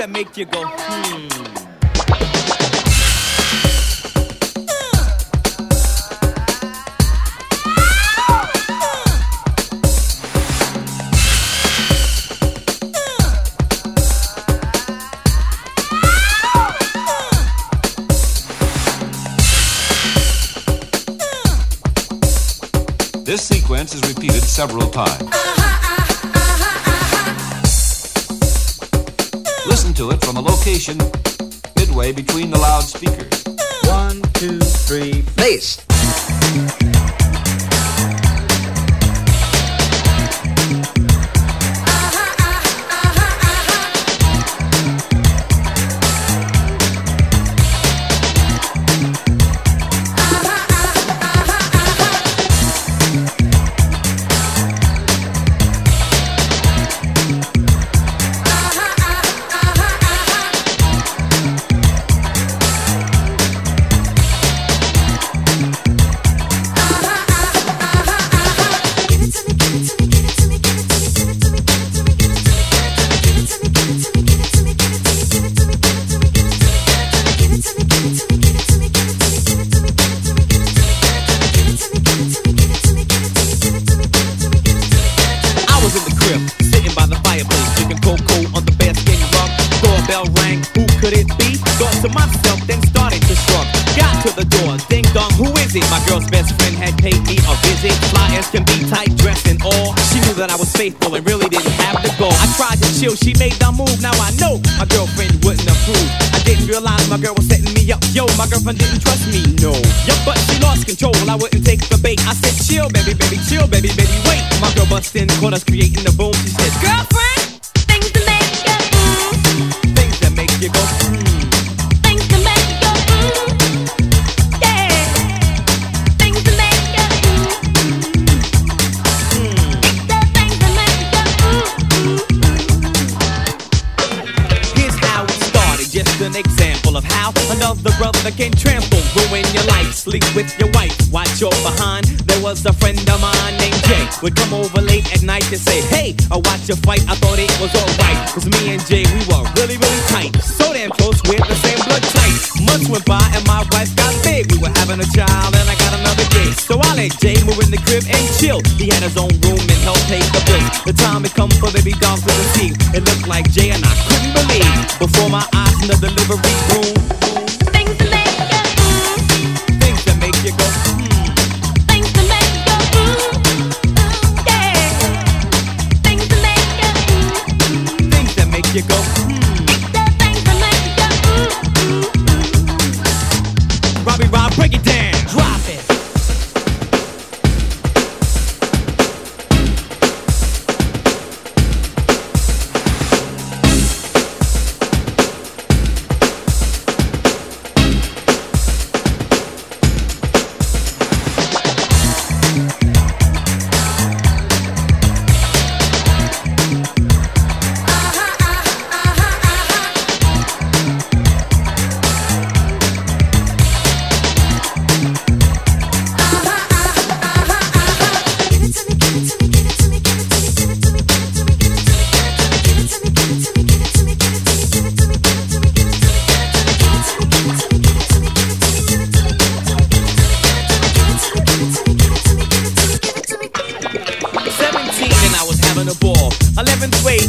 that make you go, hmm. This sequence is repeated several times. Listen to it from a location midway between the loudspeakers. One, two, three, bass. To myself, then started to shrug. Got to the door, ding dong, who is it? My girl's best friend had paid me a visit. Fly as can be, tight dressed and all. She knew that I was faithful and really didn't have to go. I tried to chill, she made the move. Now I know my girlfriend wouldn't approve. I didn't realize my girl was setting me up. Yo, my girlfriend didn't trust me, no. Yup, but she lost control. I wouldn't take the bait. I said, chill, baby, baby, chill, baby, baby, wait. My girl bust in, caught us creating the boom. She said, girlfriend, can trample, ruin your life, sleep with your wife, watch your behind. There was a friend of mine named Jay, would come over late at night to say, Hey, I watch your fight, I thought it was alright. Cause me and Jay, we were really, really tight. So damn close, we're the same blood type. Months went by and my wife got big. We were having a child and I got another kid. So I let Jay move in the crib and chill. He had his own room and helped pay the bills. The time had come for baby doll to receive. It looked like Jay and I couldn't believe. Before my eyes in the delivery room, make you go,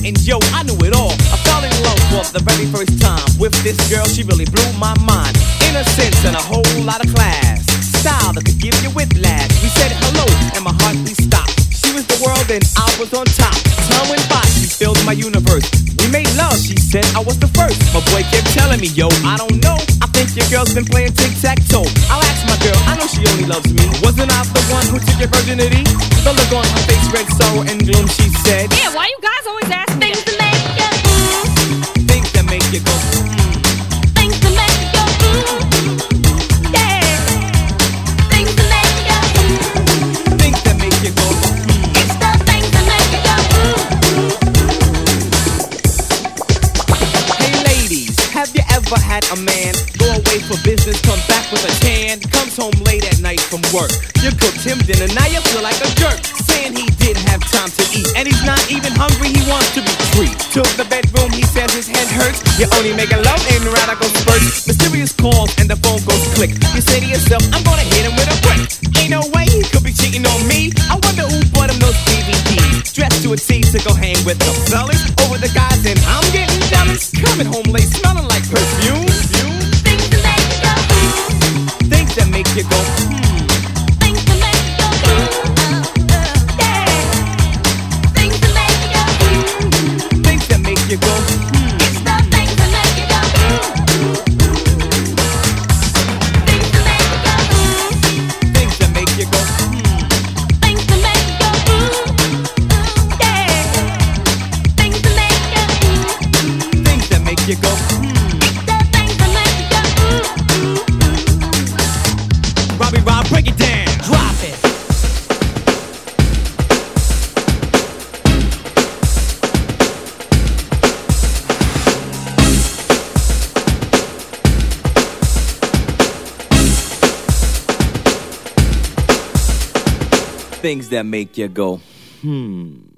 And yo, I knew it all. I fell in love for the very first time with this girl. She really blew my mind. Innocence and a whole lot of class. Style that could give you whiplash. We said hello and my heart we stopped. She was the world and I was on top. Time went by, she filled my universe. We made love, she said I was the first. My boy kept telling me, yo, I don't know. I think your girl's been playing tic tac toe. I'll ask my girl, I know she only loves me. Wasn't I the one who took your virginity? The look on her face, red sorrow and gloom, she said. Yeah, why you guys comes home late at night from work? You cooked him dinner, now you feel like a jerk, saying he didn't have time to eat, and he's not even hungry, he wants to be free. To the bedroom, he says his head hurts. You're only making love in radical spurts. Mysterious calls and the phone goes click. You say to yourself, I'm gonna hit him with a brick. Ain't no way he could be cheating on me. I wonder who bought him those BVDs. Dressed to a T to go hang with the fellas over the guys, and I'm getting jealous. Coming home late, smelling Things that make you go, hmm.